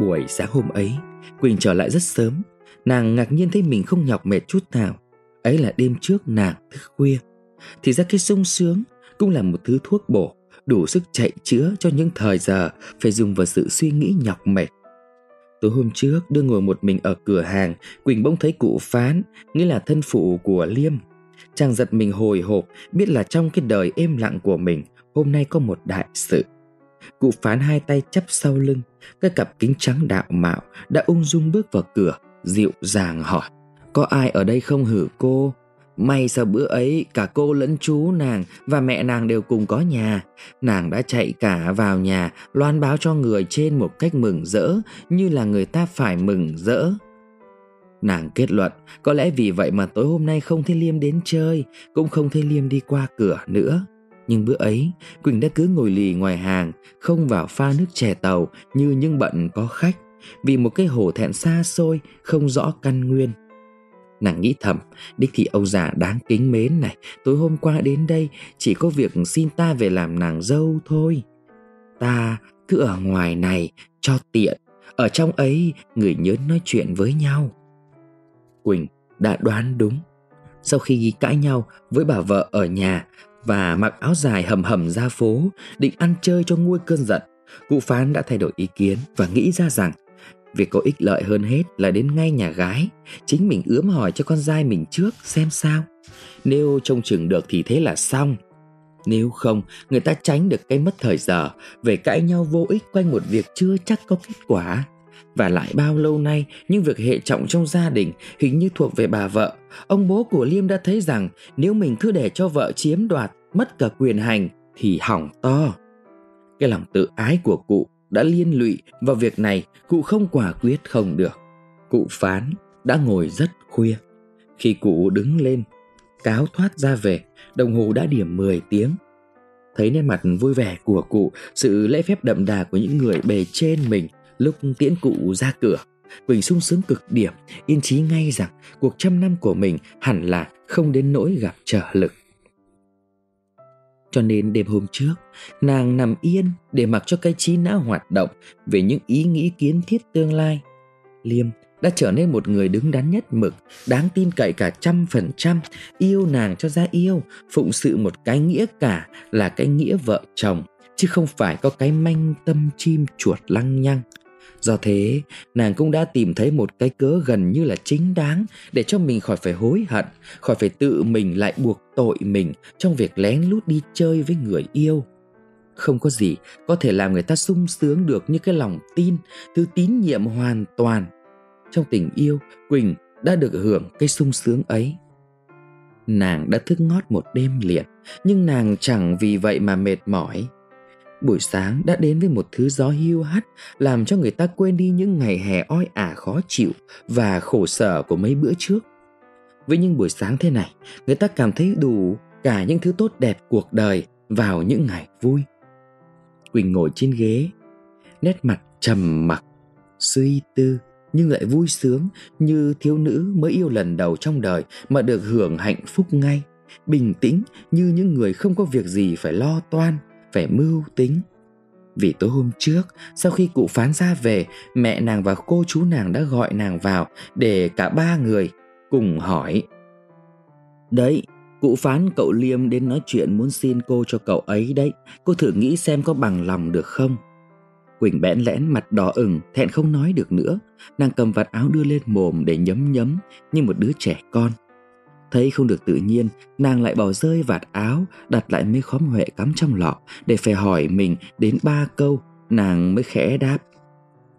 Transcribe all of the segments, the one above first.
Buổi sáng hôm ấy, Quỳnh trở lại rất sớm. Nàng ngạc nhiên thấy mình không nhọc mệt chút nào. Ấy là đêm trước nàng thức khuya. Thì ra cái sung sướng cũng là một thứ thuốc bổ đủ sức chạy chữa cho những thời giờ phải dùng vào sự suy nghĩ nhọc mệt. Tối hôm trước đưa ngồi một mình ở cửa hàng, Quỳnh bỗng thấy cụ phán, nghĩa là thân phụ của Liêm. Chàng giật mình hồi hộp, biết là trong cái đời êm lặng của mình, hôm nay có một đại sự. Cụ phán hai tay chắp sau lưng, cái cặp kính trắng đạo mạo đã ung dung bước vào cửa, dịu dàng hỏi. Có ai ở đây không hử cô? May sao bữa ấy cả cô lẫn chú nàng và mẹ nàng đều cùng có nhà. Nàng đã chạy cả vào nhà loan báo cho người trên một cách mừng rỡ như là người ta phải mừng rỡ. Nàng kết luận có lẽ vì vậy mà tối hôm nay không thấy Liêm đến chơi cũng không thấy Liêm đi qua cửa nữa. Nhưng bữa ấy Quỳnh đã cứ ngồi lì ngoài hàng không vào pha nước chè tàu như những bận có khách vì một cái hồ thẹn xa xôi không rõ căn nguyên Nàng nghĩ thầm, đích thị ông già đáng kính mến này, tối hôm qua đến đây chỉ có việc xin ta về làm nàng dâu thôi. Ta cứ ở ngoài này cho tiện, ở trong ấy người nhớ nói chuyện với nhau. Quỳnh đã đoán đúng. Sau khi ghi cãi nhau với bà vợ ở nhà và mặc áo dài hầm hầm ra phố, định ăn chơi cho nguôi cơn giận, cụ phán đã thay đổi ý kiến và nghĩ ra rằng Việc có ích lợi hơn hết là đến ngay nhà gái Chính mình ướm hỏi cho con trai mình trước xem sao. Nếu trông chừng được thì thế là xong. Nếu không người ta tránh được cái mất thời giờ Về cãi nhau vô ích quanh một việc chưa chắc có kết quả. Và lại bao lâu nay những việc hệ trọng trong gia đình hình như thuộc về bà vợ. Ông bố của Liêm đã thấy rằng nếu mình cứ để cho vợ chiếm đoạt mất cả quyền hành thì hỏng to Cái lòng tự ái của cụ đã liên lụy vào việc này cụ không quả quyết không được. Cụ phán đã ngồi rất khuya. Khi cụ đứng lên, cáo thoát ra về, đồng hồ đã điểm 10 tiếng. Thấy nét mặt vui vẻ của cụ, sự lễ phép đậm đà của những người bề trên mình lúc tiễn cụ ra cửa. Quỳnh sung sướng cực điểm, yên chí ngay rằng cuộc trăm năm của mình hẳn là không đến nỗi gặp trở lực. Cho nên đêm hôm trước, nàng nằm yên để mặc cho cái trí não hoạt động về những ý nghĩ kiến thiết tương lai. Liêm đã trở nên một người đứng đắn nhất mực, đáng tin cậy cả trăm phần trăm, yêu nàng cho ra yêu, phụng sự một cái nghĩa cả là cái nghĩa vợ chồng, chứ không phải có cái manh tâm chim chuột lăng nhăng. Do thế, nàng cũng đã tìm thấy một cái cớ gần như là chính đáng để cho mình khỏi phải hối hận, khỏi phải tự mình lại buộc tội mình trong việc lén lút đi chơi với người yêu. Không có gì có thể làm người ta sung sướng được như cái lòng tin, thứ tín nhiệm hoàn toàn. Trong tình yêu, Quỳnh đã được hưởng cái sung sướng ấy. Nàng đã thức ngót một đêm liền, nhưng nàng chẳng vì vậy mà mệt mỏi Buổi sáng đã đến với một thứ gió hiu hắt làm cho người ta quên đi những ngày hè oi ả khó chịu và khổ sở của mấy bữa trước. Với những buổi sáng thế này, người ta cảm thấy đủ cả những thứ tốt đẹp cuộc đời vào những ngày vui. Quỳnh ngồi trên ghế, nét mặt trầm mặc, suy tư nhưng lại vui sướng như thiếu nữ mới yêu lần đầu trong đời mà được hưởng hạnh phúc ngay, bình tĩnh như những người không có việc gì phải lo toan vẻ mưu tính. Vì tối hôm trước, sau khi cụ phán ra về, mẹ nàng và cô chú nàng đã gọi nàng vào để cả ba người cùng hỏi. Đấy, cụ phán cậu Liêm đến nói chuyện muốn xin cô cho cậu ấy đấy, cô thử nghĩ xem có bằng lòng được không? Quỳnh bẽn lẽn mặt đỏ ửng, thẹn không nói được nữa. Nàng cầm vạt áo đưa lên mồm để nhấm nhấm như một đứa trẻ con. Thấy không được tự nhiên, nàng lại bỏ rơi vạt áo, đặt lại mấy khóm huệ cắm trong lọ để phải hỏi mình đến ba câu, nàng mới khẽ đáp.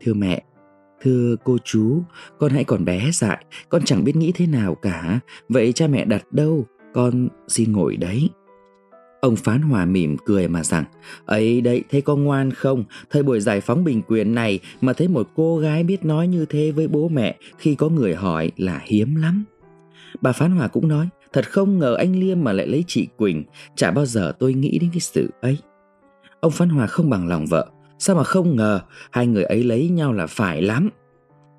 Thưa mẹ, thưa cô chú, con hãy còn bé dại, con chẳng biết nghĩ thế nào cả, vậy cha mẹ đặt đâu, con xin ngồi đấy. Ông Phán Hòa mỉm cười mà rằng ấy đấy thấy con ngoan không Thời buổi giải phóng bình quyền này Mà thấy một cô gái biết nói như thế với bố mẹ Khi có người hỏi là hiếm lắm Bà Phán Hòa cũng nói, Thật không ngờ anh Liêm mà lại lấy chị Quỳnh. Chả bao giờ tôi nghĩ đến cái sự ấy. Ông Phán Hòa không bằng lòng vợ. Sao mà không ngờ, Hai người ấy lấy nhau là phải lắm.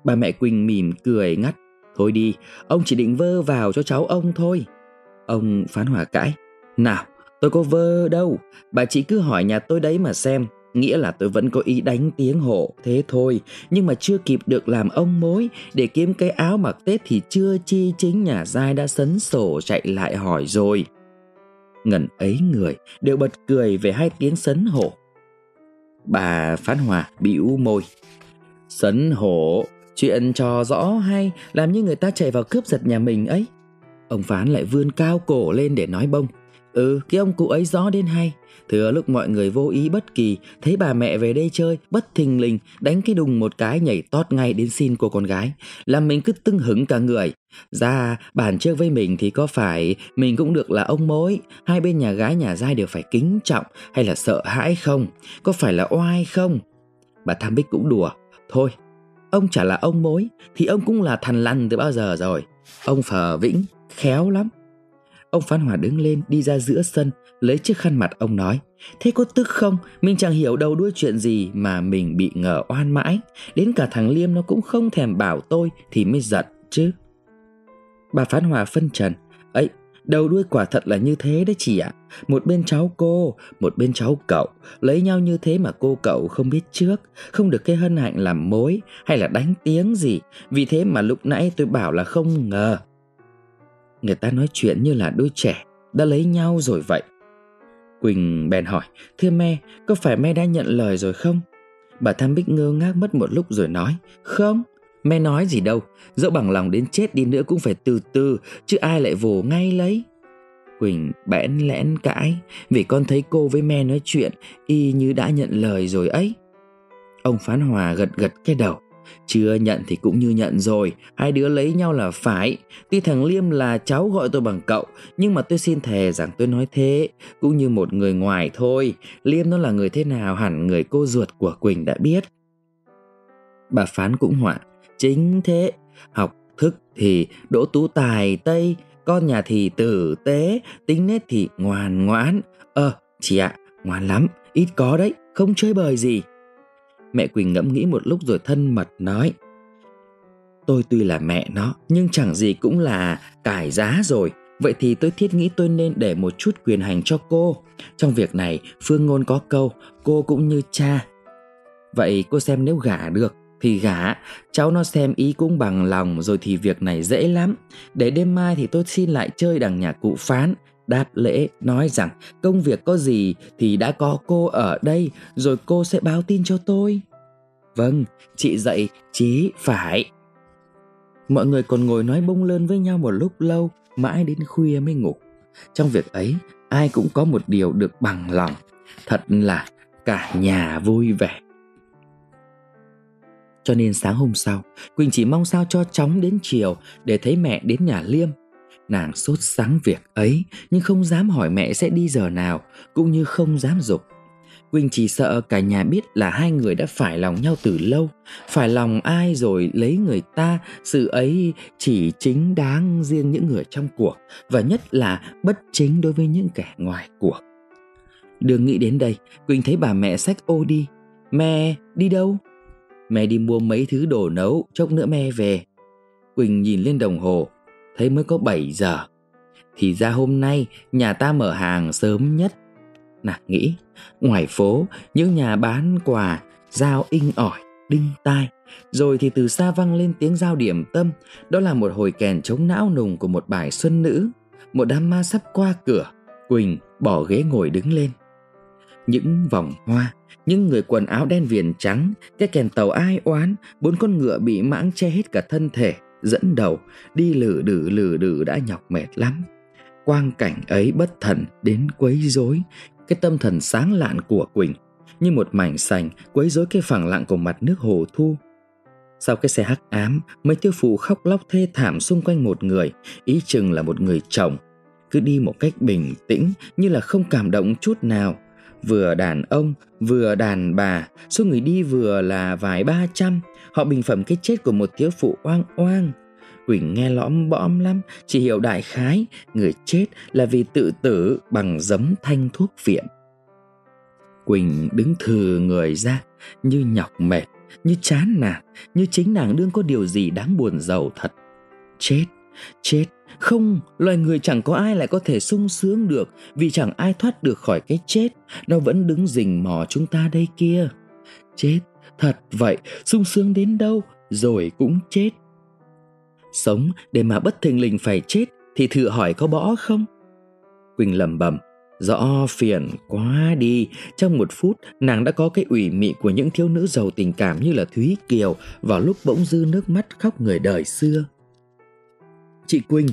Bà mẹ Quỳnh mỉm cười ngắt, Thôi đi, Ông chỉ định vơ vào cho cháu ông thôi. Ông Phán Hòa cãi, Nào, tôi có vơ đâu. Bà chỉ cứ hỏi nhà tôi đấy mà xem. Nghĩa là tôi vẫn có ý đánh tiếng hộ thế thôi. Nhưng mà chưa kịp được làm ông mối, Để kiếm cái áo mặc Tết thì chưa chi chính nhà giai đã sấn sổ chạy lại hỏi rồi. Ngần ấy người, đều bật cười về hai tiếng sấn hổ Bà Phán Hòa bĩu môi. Sấn hổ Chuyện trò rõ hay Làm như người ta chạy vào cướp giật nhà mình ấy? Ông Phán lại vươn cao cổ lên để nói bông. Ừ, cái ông cụ ấy rõ đến hay. Thừa lúc mọi người vô ý bất kỳ, thấy bà mẹ về đây chơi, bất thình lình, đánh cái đùng một cái nhảy tót ngay đến xin cô con gái. Làm mình cứ tưng hứng cả người. Ra, bản trước với mình thì có phải mình cũng được là ông mối, hai bên nhà gái nhà giai đều phải kính trọng hay là sợ hãi không? Có phải là oai không? Bà Tham Bích cũng đùa. Thôi, ông chả là ông mối, thì ông cũng là thằn lằn từ bao giờ rồi. Ông Phở Vĩnh, khéo lắm Ông Phan Hòa đứng lên, đi ra giữa sân, Lấy chiếc khăn mặt ông nói, Thế có tức không? Mình chẳng hiểu đâu đuôi chuyện gì Mà mình bị ngờ oan mãi. Đến cả thằng Liêm nó cũng không thèm bảo tôi Thì mới giận chứ. Bà Phan Hòa phân trần, ấy, đầu đuôi quả thật là như thế đấy chị ạ. Một bên cháu cô, Một bên cháu cậu, Lấy nhau như thế mà cô cậu không biết trước, Không được cái hân hạnh làm mối Hay là đánh tiếng gì. Vì thế mà lúc nãy tôi bảo là không ngờ. Người ta nói chuyện như là đôi trẻ, Đã lấy nhau rồi vậy. Quỳnh bèn hỏi, Thưa me, có phải me đã nhận lời rồi không? Bà Tham Bích ngơ ngác mất một lúc rồi nói, Không, Me nói gì đâu, Dẫu bằng lòng đến chết đi nữa cũng phải từ từ, Chứ ai lại vồ ngay lấy. Quỳnh bẽn lẽn cãi, Vì con thấy cô với me nói chuyện, Y như đã nhận lời rồi ấy. Ông Phán Hòa gật gật cái đầu chưa nhận thì cũng như nhận rồi. Hai đứa lấy nhau là phải. Tuy thằng Liêm là cháu gọi tôi bằng cậu, Nhưng mà tôi xin thề rằng tôi nói thế, Cũng như một người ngoài thôi. Liêm nó là người thế nào hẳn người cô ruột của Quỳnh đã biết. Bà Phán cũng họa Chính thế, Học thức thì đỗ tú tài tây, Con nhà thì tử tế, Tính nết thì ngoan ngoãn. Ờ chị ạ, ngoan lắm, Ít có đấy, không chơi bời gì. Mẹ Quỳnh ngẫm nghĩ một lúc rồi thân mật nói, Tôi tuy là mẹ nó, Nhưng chẳng gì cũng là cải giá rồi. Vậy thì tôi thiết nghĩ tôi nên để một chút quyền hành cho cô. Trong việc này, Phương Ngôn có câu, Cô cũng như cha. Vậy cô xem nếu gả được Thì gả. Cháu nó xem ý cũng bằng lòng, Rồi thì việc này dễ lắm. Để đêm mai thì tôi xin lại chơi đằng nhà cụ phán đáp lễ nói rằng công việc có gì thì đã có cô ở đây rồi cô sẽ báo tin cho tôi. Vâng, chị dạy chí phải. Mọi người còn ngồi nói bông lơn với nhau một lúc lâu, mãi đến khuya mới ngủ. Trong việc ấy, ai cũng có một điều được bằng lòng, thật là cả nhà vui vẻ. Cho nên sáng hôm sau, Quỳnh chỉ mong sao cho chóng đến chiều để thấy mẹ đến nhà Liêm Nàng sốt sáng việc ấy, nhưng không dám hỏi mẹ sẽ đi giờ nào, cũng như không dám dục. Quỳnh chỉ sợ cả nhà biết là hai người đã phải lòng nhau từ lâu. Phải lòng ai rồi lấy người ta, Sự ấy chỉ chính đáng riêng những người trong cuộc, Và nhất là bất chính đối với những kẻ ngoài cuộc. Đường nghĩ đến đây, Quỳnh thấy bà mẹ xách ô đi. Mẹ, đi đâu? Mẹ đi mua mấy thứ đồ nấu, Chốc nữa mẹ về. Quỳnh nhìn lên đồng hồ thấy mới có 7 giờ. Thì ra hôm nay nhà ta mở hàng sớm nhất. Nàng nghĩ, ngoài phố, những nhà bán quà, giao inh ỏi, đinh tai. Rồi thì từ xa vang lên tiếng giao điểm tâm, đó là một hồi kèn chống não nùng của một bài xuân nữ. Một đám ma sắp qua cửa, Quỳnh bỏ ghế ngồi đứng lên. Những vòng hoa, những người quần áo đen viền trắng, cái kèn tàu ai oán, bốn con ngựa bị mãng che hết cả thân thể, dẫn đầu, đi lử đử lử đử đã nhọc mệt lắm. Quang cảnh ấy bất thần đến quấy rối, cái tâm thần sáng lạn của quỳnh, như một mảnh sành quấy rối cái phẳng lặng của mặt nước hồ thu. Sau cái xe hắc ám, mấy tiêu phụ khóc lóc thê thảm xung quanh một người, ý chừng là một người chồng. Cứ đi một cách bình tĩnh, như là không cảm động chút nào. Vừa đàn ông, vừa đàn bà, số người đi vừa là vài ba trăm họ bình phẩm cái chết của một thiếu phụ oang oang Quỳnh nghe lõm bõm lắm Chỉ hiểu đại khái Người chết là vì tự tử bằng giấm thanh thuốc viện Quỳnh đứng thừa người ra Như nhọc mệt Như chán nản Như chính nàng đương có điều gì đáng buồn giàu thật Chết Chết Không, loài người chẳng có ai lại có thể sung sướng được vì chẳng ai thoát được khỏi cái chết. Nó vẫn đứng rình mò chúng ta đây kia. Chết, thật vậy, sung sướng đến đâu rồi cũng chết. Sống để mà bất thình lình phải chết thì thử hỏi có bỏ không? Quỳnh lẩm bẩm Rõ phiền quá đi. Trong một phút nàng đã có cái ủy mị của những thiếu nữ giàu tình cảm như là Thúy Kiều Vào lúc bỗng dư nước mắt khóc người đời xưa. Chị Quỳnh.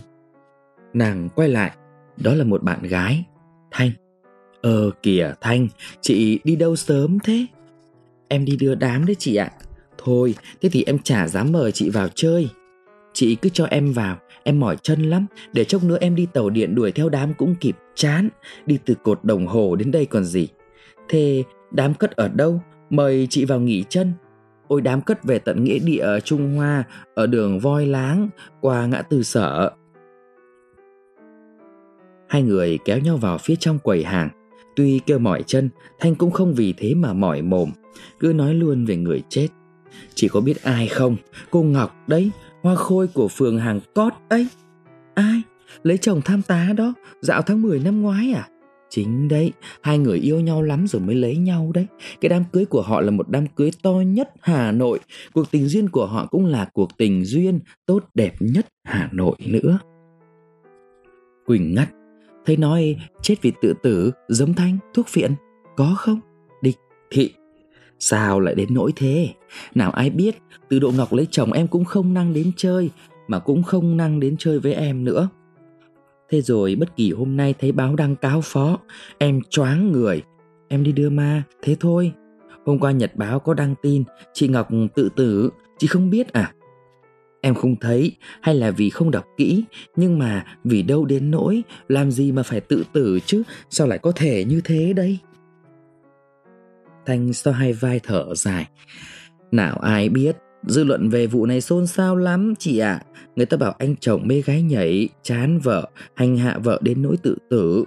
Nàng quay lại Đó là một bạn gái Thanh. Ờ kìa Thanh Chị đi đâu sớm thế? Em đi đưa đám đấy chị ạ. Thôi, thế thì em chả dám mời chị vào chơi. Chị cứ cho em vào, Em mỏi chân lắm. Để chốc nữa em đi tàu điện đuổi theo đám cũng kịp, Chán. Đi từ cột đồng hồ đến đây còn gì. Thế đám cất ở đâu? Mời chị vào nghỉ chân. Ôi, đám cất về tận nghĩa địa ở Trung Hoa, Ở đường voi láng, Qua ngã tư sở. Hai người kéo nhau vào phía trong quầy hàng. Tuy kêu mỏi chân, Thanh cũng không vì thế mà mỏi mồm. Cứ nói luôn về người chết Chỉ có biết ai không Cô Ngọc đấy Hoa khôi của phường hàng cót ấy Ai? Lấy chồng tham tá đó Dạo tháng 10 năm ngoái à? Chính đấy, hai người yêu nhau lắm rồi mới lấy nhau đấy. Cái đám cưới của họ là một đám cưới to nhất Hà Nội. Cuộc tình duyên của họ cũng là cuộc tình duyên tốt đẹp nhất Hà Nội nữa. Quỳnh ngắt, thấy nói chết vì tự tử, giống thanh, thuốc phiện, có không? Địch, thị, Sao lại đến nỗi thế? Nào ai biết, từ độ Ngọc lấy chồng em cũng không năng đến chơi, mà cũng không năng đến chơi với em nữa. Thế rồi bất kỳ hôm nay thấy báo đăng cáo phó, em choáng người. Em đi đưa ma, thế thôi. Hôm qua nhật báo có đăng tin, chị Ngọc tự tử, chị không biết à? Em không thấy hay là vì không đọc kỹ Nhưng mà vì đâu đến nỗi Làm gì mà phải tự tử chứ Sao lại có thể như thế đây Thanh sau hai vai thở dài. Nào ai biết, dư luận về vụ này xôn xao lắm chị ạ. À. Người ta bảo anh chồng mê gái nhảy, chán vợ, hành hạ vợ đến nỗi tự tử.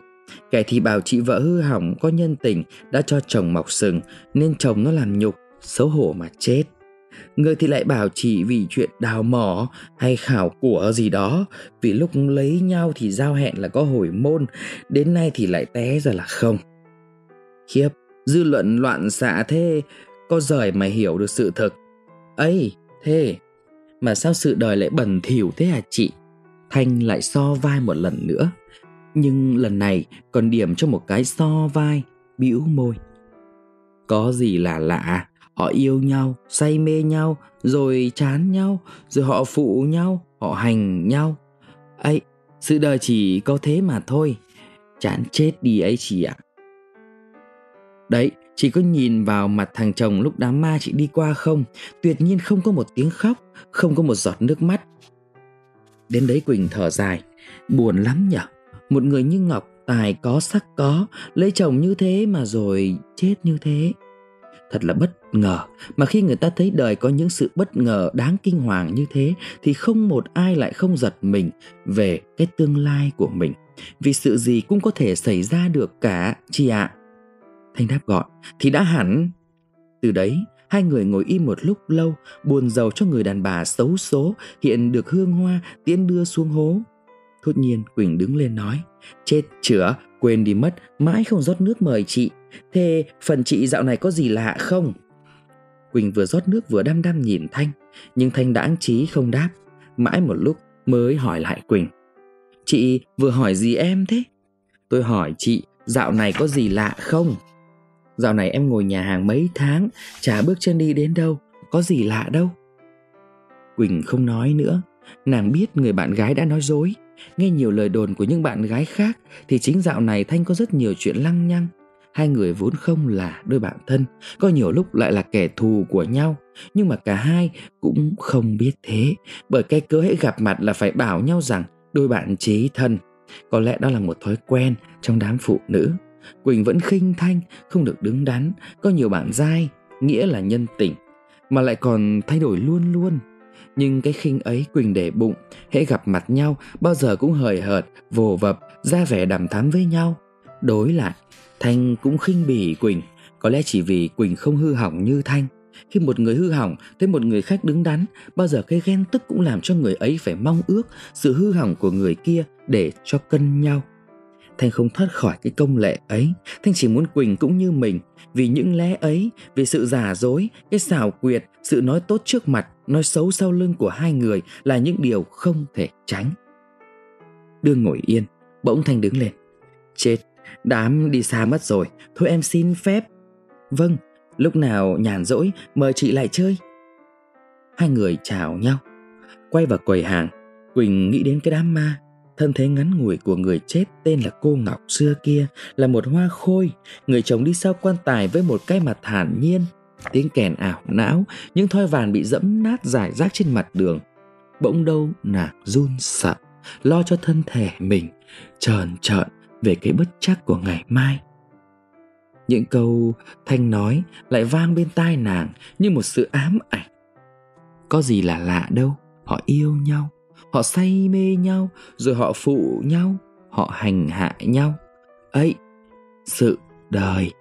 Kẻ thì bảo chị vợ hư hỏng có nhân tình đã cho chồng mọc sừng nên chồng nó làm nhục, xấu hổ mà chết. Người thì lại bảo chị vì chuyện đào mỏ hay khảo của gì đó Vì lúc lấy nhau thì giao hẹn là có hồi môn Đến nay thì lại té ra là không Khiếp Dư luận loạn xạ thế Có rời mà hiểu được sự thực. Ấy thế Mà sao sự đời lại bẩn thỉu thế hả chị? Thanh lại so vai một lần nữa. Nhưng lần này còn điểm cho một cái so vai bĩu môi. Có gì là lạ? Họ yêu nhau, say mê nhau Rồi chán nhau Rồi họ phụ nhau, họ hành nhau. Ấy sự đời chỉ có thế mà thôi. Chán chết đi ấy chị ạ. à. Đấy, chỉ có nhìn vào mặt thằng chồng lúc đám ma chị đi qua không? Tuyệt nhiên không có một tiếng khóc Không có một giọt nước mắt. Đến đấy Quỳnh thở dài. Buồn lắm nhở? Một người như Ngọc tài có sắc có Lấy chồng như thế mà rồi chết như thế. Thật là bất ngờ Mà khi người ta thấy đời có những sự bất ngờ đáng kinh hoàng như thế Thì không một ai lại không giật mình Về cái tương lai của mình. Vì sự gì cũng có thể xảy ra được cả chị ạ. à. Thanh đáp gọn Thì đã hẳn. Từ đấy, hai người ngồi im một lúc lâu, Buồn giàu cho người đàn bà xấu số Hiện được hương hoa, tiễn đưa xuống hố. Thốt nhiên, Quỳnh đứng lên nói, Chết chữa quên đi mất, Mãi không rót nước mời chị. Thế phần chị dạo này có gì lạ không? Quỳnh vừa rót nước vừa đăm đăm nhìn Thanh, Nhưng Thanh đã trí không đáp. Mãi một lúc mới hỏi lại Quỳnh, Chị vừa hỏi gì em thế? Tôi hỏi chị, dạo này có gì lạ không? Dạo này em ngồi nhà hàng mấy tháng, Chả bước chân đi đến đâu, Có gì lạ đâu. Quỳnh không nói nữa. Nàng biết người bạn gái đã nói dối. Nghe nhiều lời đồn của những bạn gái khác, Thì chính dạo này Thanh có rất nhiều chuyện lăng nhăng. Hai người vốn không là đôi bạn thân, Có nhiều lúc lại là kẻ thù của nhau. Nhưng mà cả hai cũng không biết thế, Bởi cái cớ hãy gặp mặt là phải bảo nhau rằng Đôi bạn chí thân. Có lẽ đó là một thói quen trong đám phụ nữ. Quỳnh vẫn khinh thanh, không được đứng đắn, có nhiều bạn dai, nghĩa là nhân tình, mà lại còn thay đổi luôn luôn. Nhưng cái khinh ấy Quỳnh để bụng, hễ gặp mặt nhau bao giờ cũng hời hợt, vồ vập, ra vẻ đàm thắm với nhau. Đối lại, Thanh cũng khinh bỉ Quỳnh, có lẽ chỉ vì Quỳnh không hư hỏng như Thanh. khi một người hư hỏng thấy một người khác đứng đắn, bao giờ cái ghen tức cũng làm cho người ấy phải mong ước sự hư hỏng của người kia để cho cân nhau. Thanh không thoát khỏi cái công lệ ấy. Thanh chỉ muốn Quỳnh cũng như mình. Vì những lẽ ấy, Vì sự giả dối, Cái xảo quyệt, Sự nói tốt trước mặt, Nói xấu sau lưng của hai người Là những điều không thể tránh. Đương ngồi yên, Bỗng Thanh đứng lên. Chết, Đám đi xa mất rồi. Thôi em xin phép. Vâng Lúc nào nhàn rỗi, Mời chị lại chơi. Hai người chào nhau. Quay vào quầy hàng, Quỳnh nghĩ đến cái đám ma. Thân thế ngắn ngủi của người chết tên là cô Ngọc xưa kia là một hoa khôi, người chồng đi sau quan tài với một cái mặt thản nhiên, tiếng kèn ảo não, những thoi vàn bị dẫm nát rải rác trên mặt đường. Bỗng đâu nàng run sợ, lo cho thân thể mình, trờn trợn về cái bất chắc của ngày mai. Những câu Thanh nói lại vang bên tai nàng như một sự ám ảnh. Có gì là lạ đâu, họ yêu nhau họ say mê nhau, rồi họ phụ nhau, họ hành hạ nhau. Ấy, sự đời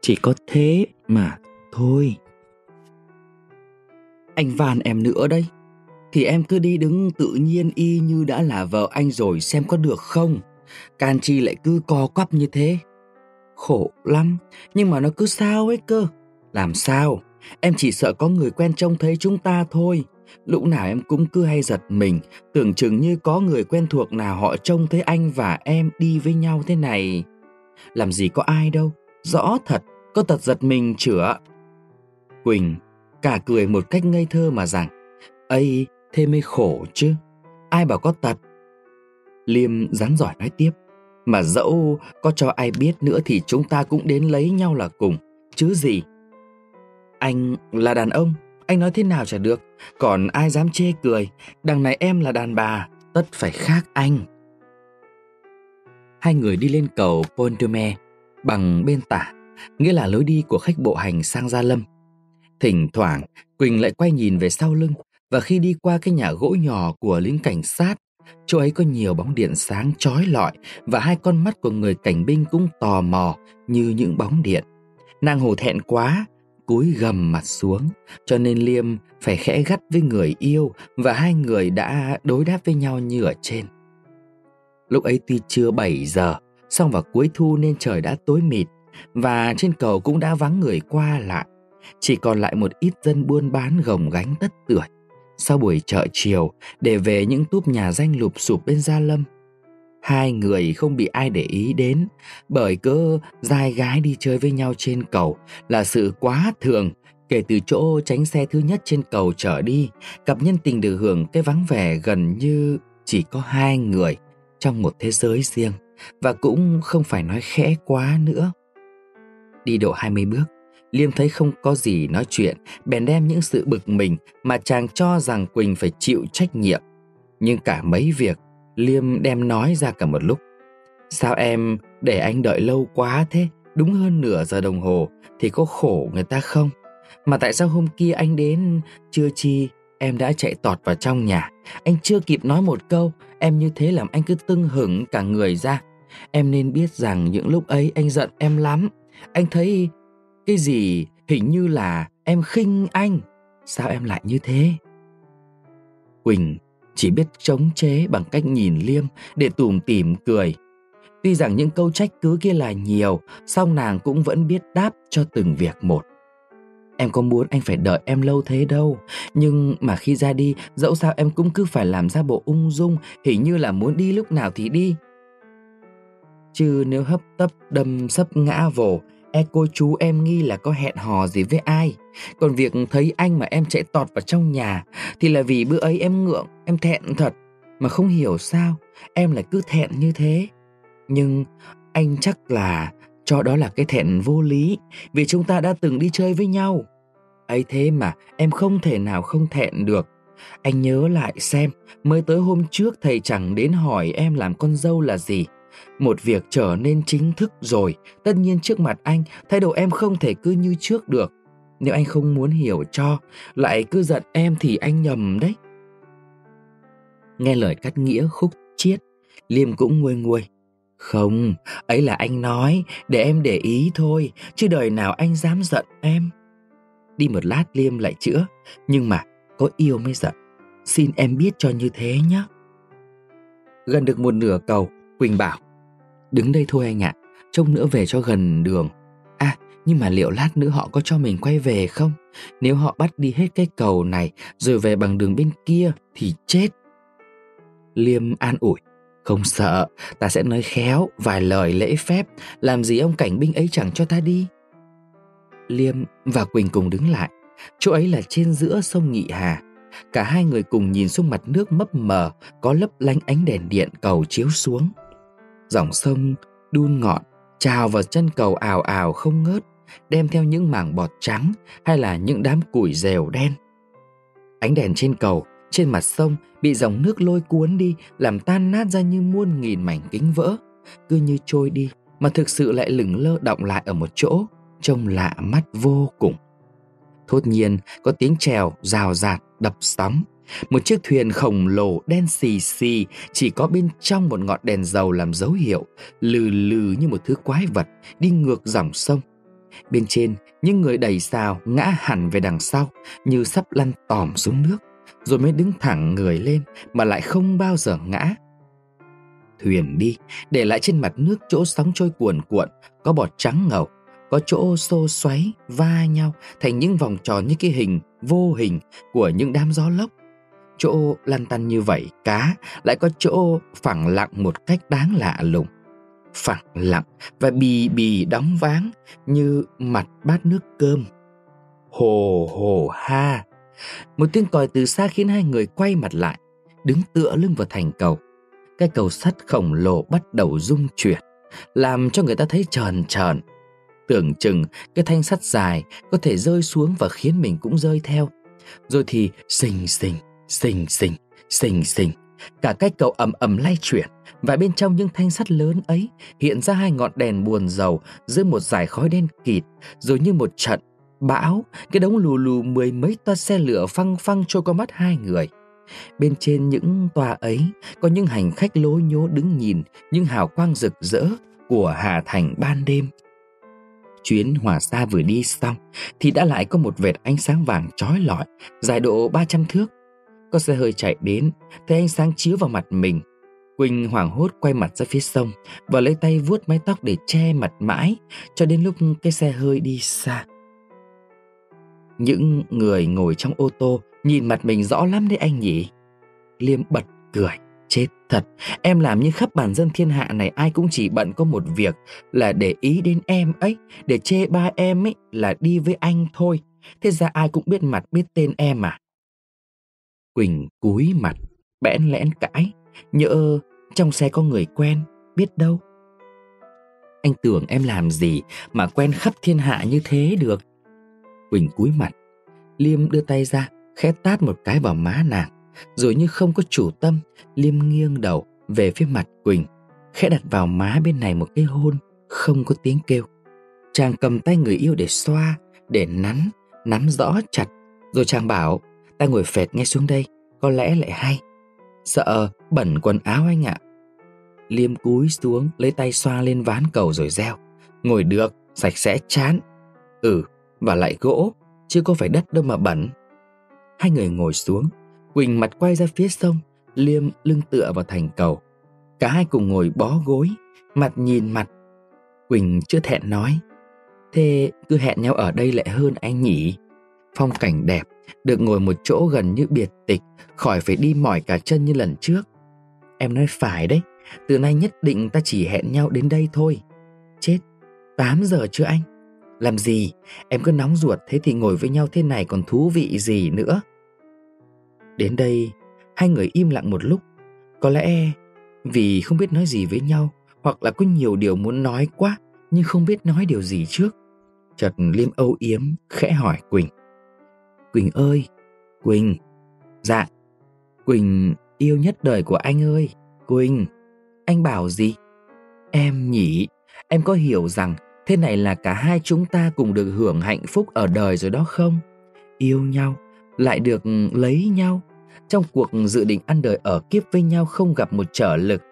chỉ có thế mà thôi. Anh van em nữa đây thì em cứ đi đứng tự nhiên y như đã là vợ anh rồi xem có được không? Can chi lại cứ co quắp như thế. Khổ lắm, nhưng mà nó cứ sao ấy cơ? Làm sao? Em chỉ sợ có người quen trông thấy chúng ta thôi. Lúc nào em cũng cứ hay giật mình, tưởng chừng như có người quen thuộc nào họ trông thấy anh và em đi với nhau thế này. Làm gì có ai đâu, rõ thật, có tật giật mình chữa. Quỳnh cả cười một cách ngây thơ mà rằng, ấy thế mới khổ chứ, ai bảo có tật. Liêm rắn giỏi nói tiếp, mà dẫu có cho ai biết nữa thì chúng ta cũng đến lấy nhau là cùng, chứ gì. Anh là đàn ông, anh nói thế nào chả được, còn ai dám chê cười, đằng này em là đàn bà, tất phải khác anh. Hai người đi lên cầu Pont de Mer bằng bên tả, nghĩa là lối đi của khách bộ hành sang Gia Lâm. Thỉnh thoảng, Quỳnh lại quay nhìn về sau lưng và khi đi qua cái nhà gỗ nhỏ của lính cảnh sát, chỗ ấy có nhiều bóng điện sáng chói lọi và hai con mắt của người cảnh binh cũng tò mò như những bóng điện. Nàng hổ thẹn quá cúi gầm mặt xuống, cho nên Liêm phải khẽ gắt với người yêu và hai người đã đối đáp với nhau như ở trên. Lúc ấy tuy chưa 7 giờ, xong vào cuối thu nên trời đã tối mịt và trên cầu cũng đã vắng người qua lại. Chỉ còn lại một ít dân buôn bán gồng gánh tất tưởi. Sau buổi chợ chiều để về những túp nhà danh lụp sụp bên Gia Lâm, hai người không bị ai để ý đến bởi cớ giai gái đi chơi với nhau trên cầu là sự quá thường. Kể từ chỗ tránh xe thứ nhất trên cầu trở đi cặp nhân tình được hưởng cái vắng vẻ gần như chỉ có hai người trong một thế giới riêng. Và cũng không phải nói khẽ quá nữa. Đi độ 20 bước Liêm thấy không có gì nói chuyện, bèn đem những sự bực mình mà chàng cho rằng Quỳnh phải chịu trách nhiệm. Nhưng cả mấy việc Liêm đem nói ra cả một lúc. Sao em để anh đợi lâu quá thế? Đúng hơn nửa giờ đồng hồ thì có khổ người ta không? Mà tại sao hôm kia anh đến chưa chi em đã chạy tọt vào trong nhà. Anh chưa kịp nói một câu, em như thế làm anh cứ tưng hửng cả người ra. Em nên biết rằng những lúc ấy anh giận em lắm. Anh thấy cái gì hình như là em khinh anh. Sao em lại như thế? Quỳnh chỉ biết chống chế bằng cách nhìn liêm để tủm tỉm cười. Tuy rằng những câu trách cứ kia là nhiều, song nàng cũng vẫn biết đáp cho từng việc một. Em có muốn anh phải đợi em lâu thế đâu Nhưng mà khi ra đi Dẫu sao em cũng cứ phải làm ra bộ ung dung Hình như là muốn đi lúc nào thì đi Chứ nếu hấp tấp đâm sấp ngã vồ E cô chú em nghi là có hẹn hò gì với ai. Còn việc thấy anh mà em chạy tọt vào trong nhà Thì là vì bữa ấy em ngượng, Em thẹn thật. Mà không hiểu sao, Em lại cứ thẹn như thế. Nhưng anh chắc là cho đó là cái thẹn vô lý, Vì chúng ta đã từng đi chơi với nhau. Ấy thế mà em không thể nào không thẹn được. Anh nhớ lại xem, Mới tới hôm trước thầy chẳng đến hỏi em làm con dâu là gì một việc trở nên chính thức rồi, tất nhiên trước mặt anh, thái độ em không thể cứ như trước được. Nếu anh không muốn hiểu cho, lại cứ giận em thì anh nhầm đấy. Nghe lời cắt nghĩa khúc chiết, Liêm cũng nguôi nguôi. Không, ấy là anh nói, để em để ý thôi, chứ đời nào anh dám giận em. đi một lát Liêm lại chữa Nhưng mà có yêu mới giận Xin em biết cho như thế nhé Gần được một nửa cầu Quỳnh bảo, Đứng đây thôi anh ạ Trông nữa về cho gần đường. À nhưng mà liệu lát nữa họ có cho mình quay về không? Nếu họ bắt đi hết cái cầu này Rồi về bằng đường bên kia Thì chết. Liêm an ủi, Không sợ, Ta sẽ nói khéo, Vài lời lễ phép, Làm gì ông cảnh binh ấy chẳng cho ta đi. Liêm và Quỳnh cùng đứng lại, Chỗ ấy là trên giữa sông Nhị Hà. Cả hai người cùng nhìn xuống mặt nước mấp mờ, Có lấp lánh ánh đèn điện cầu chiếu xuống. Dòng sông đun ngọn, Trào vào chân cầu ào ào không ngớt, Đem theo những mảng bọt trắng Hay là những đám củi dèo đen. Ánh đèn trên cầu, Trên mặt sông bị dòng nước lôi cuốn đi, Làm tan nát ra như muôn nghìn mảnh kính vỡ. Cứ như trôi đi Mà thực sự lại lửng lơ động lại ở một chỗ Trông lạ mắt vô cùng. Thốt nhiên có tiếng trèo rào rạt đập sóng. Một chiếc thuyền khổng lồ đen xì xì, Chỉ có bên trong một ngọn đèn dầu làm dấu hiệu Lừ lừ như một thứ quái vật Đi ngược dòng sông Bên trên, những người đầy xào ngã hẳn về đằng sau Như sắp lăn tòm xuống nước, Rồi mới đứng thẳng người lên Mà lại không bao giờ ngã Thuyền đi, Để lại trên mặt nước chỗ sóng trôi cuồn cuộn, Có bọt trắng ngầu, có chỗ xô xoáy va nhau thành những vòng tròn như cái hình vô hình của những đám gió lốc. Chỗ lăn tăn như vậy cá lại có chỗ phẳng lặng một cách đáng lạ lùng. Phẳng lặng và bì bì đóng váng như mặt bát nước cơm. Hồ hồ ha! Một tiếng còi từ xa khiến hai người quay mặt lại, đứng tựa lưng vào thành cầu. Cái cầu sắt khổng lồ bắt đầu rung chuyển, làm cho người ta thấy tròn tròn Tưởng chừng cái thanh sắt dài có thể rơi xuống và khiến mình cũng rơi theo. Rồi thì xình xình, xình xình, xình xình. Cả cái cầu ầm ầm lay chuyển và bên trong những thanh sắt lớn ấy hiện ra hai ngọn đèn buồn dầu giữa một dải khói đen kịt rồi như một trận bão cái đống lù lù mười mấy toa xe lửa phăng phăng trôi qua mắt hai người bên trên những toa ấy có những hành khách lố nhố đứng nhìn những hào quang rực rỡ của hà thành ban đêm Chuyến hỏa xa vừa đi xong thì đã lại có một vệt ánh sáng vàng trói lọi, dài độ 300 thước. Có xe hơi chạy đến, thấy ánh sáng chiếu vào mặt mình. Quỳnh hoảng hốt quay mặt ra phía sông và lấy tay vuốt mái tóc để che mặt mãi cho đến lúc cái xe hơi đi xa. Những người ngồi trong ô tô nhìn mặt mình rõ lắm đấy anh nhỉ. Liêm bật cười. Chết thật, em làm như khắp bản dân thiên hạ này ai cũng chỉ bận có một việc là để ý đến em ấy, để chê ba em ấy là đi với anh thôi. Thế ra ai cũng biết mặt biết tên em à. Quỳnh cúi mặt, bẽn lẽn cãi, nhỡ trong xe có người quen, biết đâu. Anh tưởng em làm gì mà quen khắp thiên hạ như thế được. Quỳnh cúi mặt, Liêm đưa tay ra, khẽ tát một cái vào má nàng rồi như không có chủ tâm, Liêm nghiêng đầu về phía mặt Quỳnh, khẽ đặt vào má bên này một cái hôn, không có tiếng kêu. Chàng cầm tay người yêu để xoa, để nắn, nắm rõ chặt, rồi chàng bảo, ta ngồi phệt ngay xuống đây, có lẽ lại hay. Sợ bẩn quần áo anh ạ. Liêm cúi xuống, lấy tay xoa lên ván cầu rồi reo. Ngồi được, sạch sẽ chán. Ừ, và lại gỗ, chứ có phải đất đâu mà bẩn. Hai người ngồi xuống, Quỳnh mặt quay ra phía sông, Liêm lưng tựa vào thành cầu. Cả hai cùng ngồi bó gối, mặt nhìn mặt. Quỳnh chưa thẹn nói, thế cứ hẹn nhau ở đây lại hơn anh nhỉ. Phong cảnh đẹp, được ngồi một chỗ gần như biệt tịch, khỏi phải đi mỏi cả chân như lần trước. Em nói phải đấy, từ nay nhất định ta chỉ hẹn nhau đến đây thôi. Chết, 8 giờ chưa anh? Làm gì, em cứ nóng ruột thế thì ngồi với nhau thế này còn thú vị gì nữa. Đến đây, hai người im lặng một lúc. Có lẽ vì không biết nói gì với nhau hoặc là có nhiều điều muốn nói quá nhưng không biết nói điều gì trước. Chợt Liêm âu yếm khẽ hỏi Quỳnh. Quỳnh ơi, Quỳnh. Dạ, Quỳnh yêu nhất đời của anh ơi. Quỳnh, anh bảo gì? Em nhỉ, em có hiểu rằng thế này là cả hai chúng ta cùng được hưởng hạnh phúc ở đời rồi đó không? Yêu nhau, lại được lấy nhau, trong cuộc dự định ăn đời ở kiếp với nhau không gặp một trở lực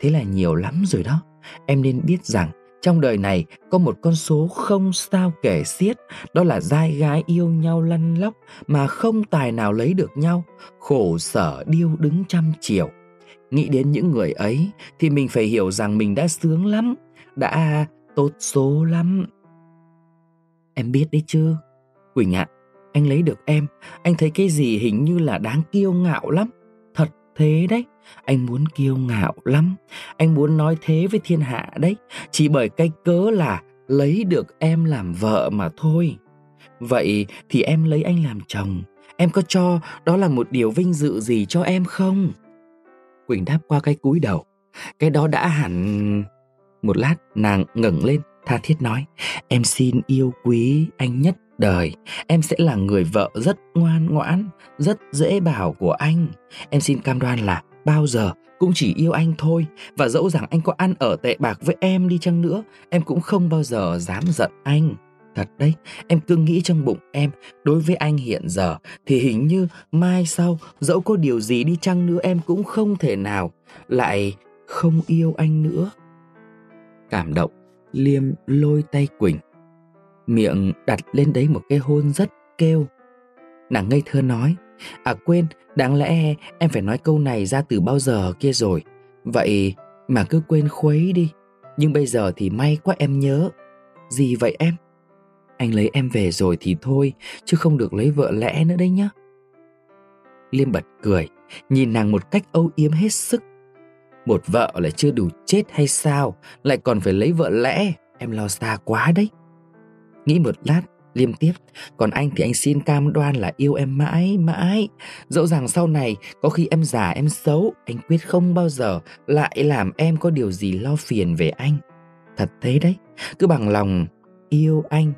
Thế là nhiều lắm rồi đó Em nên biết rằng trong đời này có một con số không sao kể xiết, đó là giai gái yêu nhau lăn lóc mà không tài nào lấy được nhau, khổ sở điêu đứng trăm chiều. Nghĩ đến những người ấy thì mình phải hiểu rằng mình đã sướng lắm, đã tốt số lắm. Em biết đấy chứ, Quỳnh ạ, anh lấy được em, anh thấy cái gì hình như là đáng kiêu ngạo lắm. Thật thế đấy, anh muốn kiêu ngạo lắm. Anh muốn nói thế với thiên hạ đấy, chỉ bởi cái cớ là lấy được em làm vợ mà thôi. Vậy thì em lấy anh làm chồng, em có cho đó là một điều vinh dự gì cho em không? Quỳnh đáp qua cái cúi đầu. Cái đó đã hẳn... Một lát nàng ngẩng lên, tha thiết nói. Em xin yêu quý anh nhất đời. Em sẽ là người vợ rất ngoan ngoãn, rất dễ bảo của anh. Em xin cam đoan là bao giờ cũng chỉ yêu anh thôi, và dẫu rằng anh có ăn ở tệ bạc với em đi chăng nữa, em cũng không bao giờ dám giận anh. Thật đấy, em cứ nghĩ trong bụng em, đối với anh hiện giờ thì hình như mai sau dẫu có điều gì đi chăng nữa em cũng không thể nào lại không yêu anh nữa. Cảm động, liêm lôi tay quỳnh. Miệng đặt lên đấy một cái hôn rất kêu. Nàng ngây thơ nói À quên, đáng lẽ em phải nói câu này ra từ bao giờ kia rồi. Vậy mà cứ quên khuấy đi. Nhưng bây giờ thì may quá em nhớ. Gì vậy em? Anh lấy em về rồi thì thôi, chứ không được lấy vợ lẽ nữa đấy nhá. Liêm bật cười, nhìn nàng một cách âu yếm hết sức. Một vợ lại chưa đủ chết hay sao, lại còn phải lấy vợ lẽ, em lo xa quá đấy. Nghĩ một lát, Liêm tiếp, còn anh thì anh xin cam đoan là yêu em mãi mãi. Dẫu rằng sau này có khi em già em xấu, anh quyết không bao giờ lại làm em có điều gì lo phiền về anh. Thật thế đấy, cứ bằng lòng yêu anh,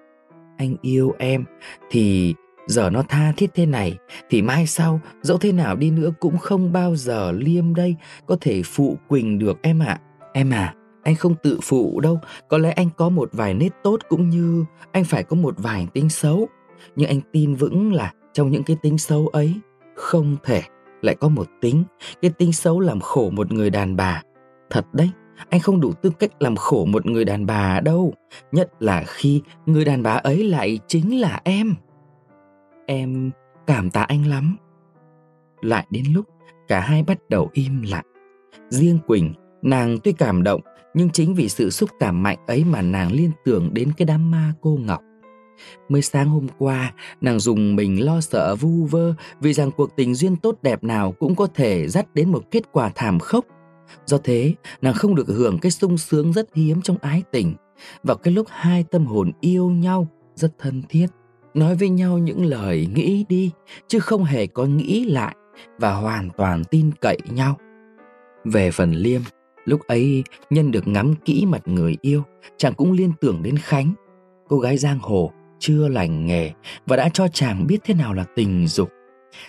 anh yêu em thì giờ nó tha thiết thế này thì mai sau dẫu thế nào đi nữa cũng không bao giờ Liêm đây có thể phụ Quỳnh được em ạ. À. Em à, anh không tự phụ đâu. Có lẽ anh có một vài nét tốt cũng như anh phải có một vài tính xấu. Nhưng anh tin vững là trong những cái tính xấu ấy, không thể lại có một tính. Cái tính xấu làm khổ một người đàn bà. Thật đấy, anh không đủ tư cách làm khổ một người đàn bà đâu. Nhất là khi người đàn bà ấy lại chính là em. Em cảm tạ anh lắm. Lại đến lúc cả hai bắt đầu im lặng. Riêng quỳnh, nàng tuy cảm động nhưng chính vì sự xúc cảm mạnh ấy mà nàng liên tưởng đến cái đám ma cô Ngọc. Mới sáng hôm qua, nàng dùng mình lo sợ vu vơ vì rằng cuộc tình duyên tốt đẹp nào cũng có thể dắt đến một kết quả thảm khốc. Do thế, nàng không được hưởng cái sung sướng rất hiếm trong ái tình. Vào cái lúc hai tâm hồn yêu nhau rất thân thiết, nói với nhau những lời nghĩ đi, chứ không hề có nghĩ lại và hoàn toàn tin cậy nhau. Về phần Liêm, Lúc ấy, nhân được ngắm kỹ mặt người yêu, chàng cũng liên tưởng đến Khánh, cô gái giang hồ chưa lành nghề và đã cho chàng biết thế nào là tình dục.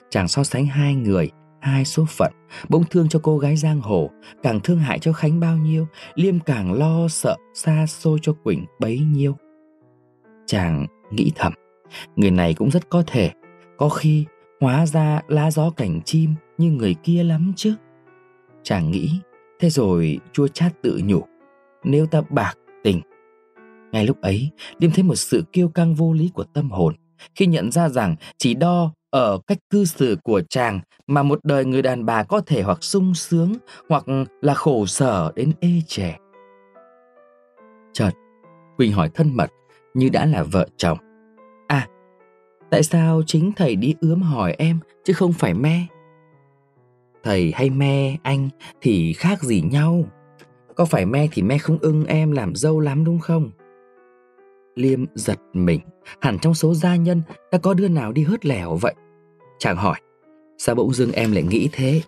Chàng so sánh hai người, hai số phận, bỗng thương cho cô gái giang hồ, càng thương hại cho Khánh bao nhiêu, Liêm càng lo sợ xa xôi cho Quỳnh bấy nhiêu. Chàng nghĩ thầm, người này cũng rất có thể, có khi hóa ra lá gió cảnh chim như người kia lắm chứ. Chàng nghĩ Thế rồi chua chát tự nhủ, nếu ta bạc tình. Ngay lúc ấy, Liêm thấy một sự kiêu căng vô lý của tâm hồn khi nhận ra rằng chỉ đo ở cách cư xử của chàng mà một đời người đàn bà có thể hoặc sung sướng hoặc là khổ sở đến ê trẻ. Chợt, Quỳnh hỏi thân mật như đã là vợ chồng. À, tại sao chính thầy đi ướm hỏi em chứ không phải me? Thầy hay me, anh, thì khác gì nhau. Có phải me thì me không ưng, em làm dâu lắm đúng không? Liêm giật mình. Hẳn trong số gia nhân, đã có đứa nào đi hớt lẻo vậy? Chàng hỏi. Sao bỗng dưng em lại nghĩ thế?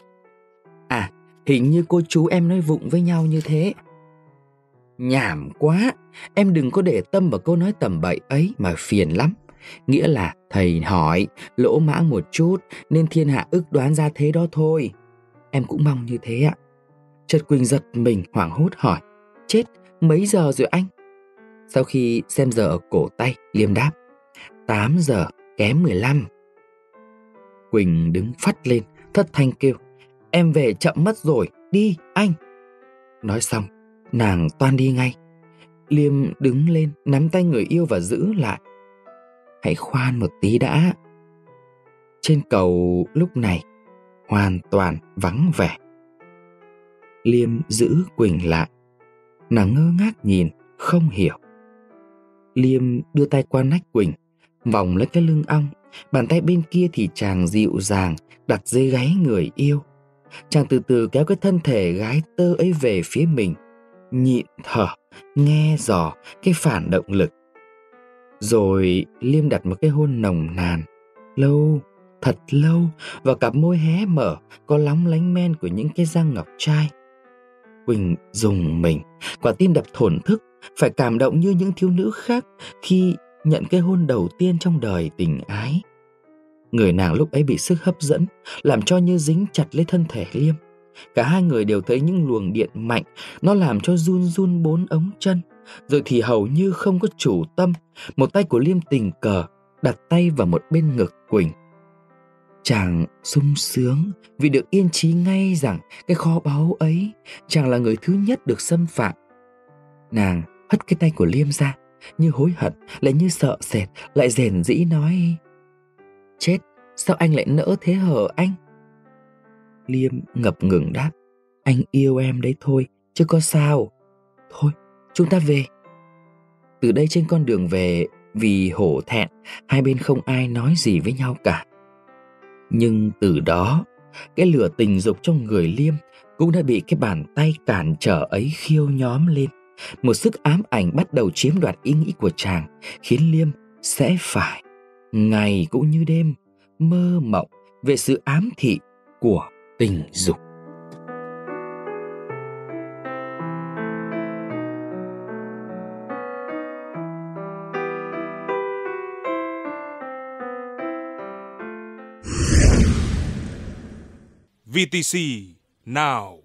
À hình như cô chú em nói vụng với nhau như thế. Nhảm quá. Em đừng có để tâm vào câu nói tầm bậy ấy mà phiền lắm. Nghĩa là thầy hỏi lỗ mãng một chút nên thiên hạ ức đoán ra thế đó thôi Em cũng mong như thế ạ. Chợt Quỳnh giật mình hoảng hốt hỏi. Chết, mấy giờ rồi anh? Sau khi xem giờ ở cổ tay, Liêm đáp. 8 giờ kém 15. Quỳnh đứng phát lên, thất thanh kêu. Em về chậm mất rồi, đi anh. Nói xong, nàng toan đi ngay. Liêm đứng lên, nắm tay người yêu và giữ lại. Hãy khoan một tí đã. Trên cầu lúc này hoàn toàn vắng vẻ. Liêm giữ Quỳnh lại. Nàng ngơ ngác nhìn, không hiểu. Liêm đưa tay qua nách Quỳnh, vòng lấy cái lưng ong. Bàn tay bên kia thì chàng dịu dàng đặt dưới gáy người yêu. Chàng từ từ kéo cái thân thể gái tơ ấy về phía mình, nhịn thở, nghe dò cái phản động lực. Rồi Liêm đặt một cái hôn nồng nàn, lâu, thật lâu và cặp môi hé mở có lóng lánh men của những cái răng ngọc trai. Quỳnh dùng mình, quả tim đập thổn thức, phải cảm động như những thiếu nữ khác khi nhận cái hôn đầu tiên trong đời tình ái. Người nàng lúc ấy bị sức hấp dẫn, làm cho như dính chặt lấy thân thể Liêm. Cả hai người đều thấy những luồng điện mạnh, nó làm cho run run bốn ống chân. Rồi thì hầu như không có chủ tâm, một tay của Liêm tình cờ đặt tay vào một bên ngực Quỳnh. Chàng sung sướng vì được yên trí ngay rằng cái kho báu ấy chàng là người thứ nhất được xâm phạm. Nàng hất cái tay của Liêm ra, như hối hận, lại như sợ sệt, lại rèn dĩ nói Chết, sao anh lại nỡ thế hở anh? Liêm ngập ngừng đáp Anh yêu em đấy thôi, chứ có sao Thôi, chúng ta về. Từ đây trên con đường về, Vì hổ thẹn, Hai bên không ai nói gì với nhau cả. Nhưng từ đó, Cái lửa tình dục trong người Liêm Cũng đã bị cái bàn tay cản trở ấy khiêu nhóm lên. Một sức ám ảnh bắt đầu chiếm đoạt ý nghĩ của chàng, Khiến Liêm sẽ phải, Ngày cũng như đêm, Mơ mộng về sự ám thị của tình dục. VTC now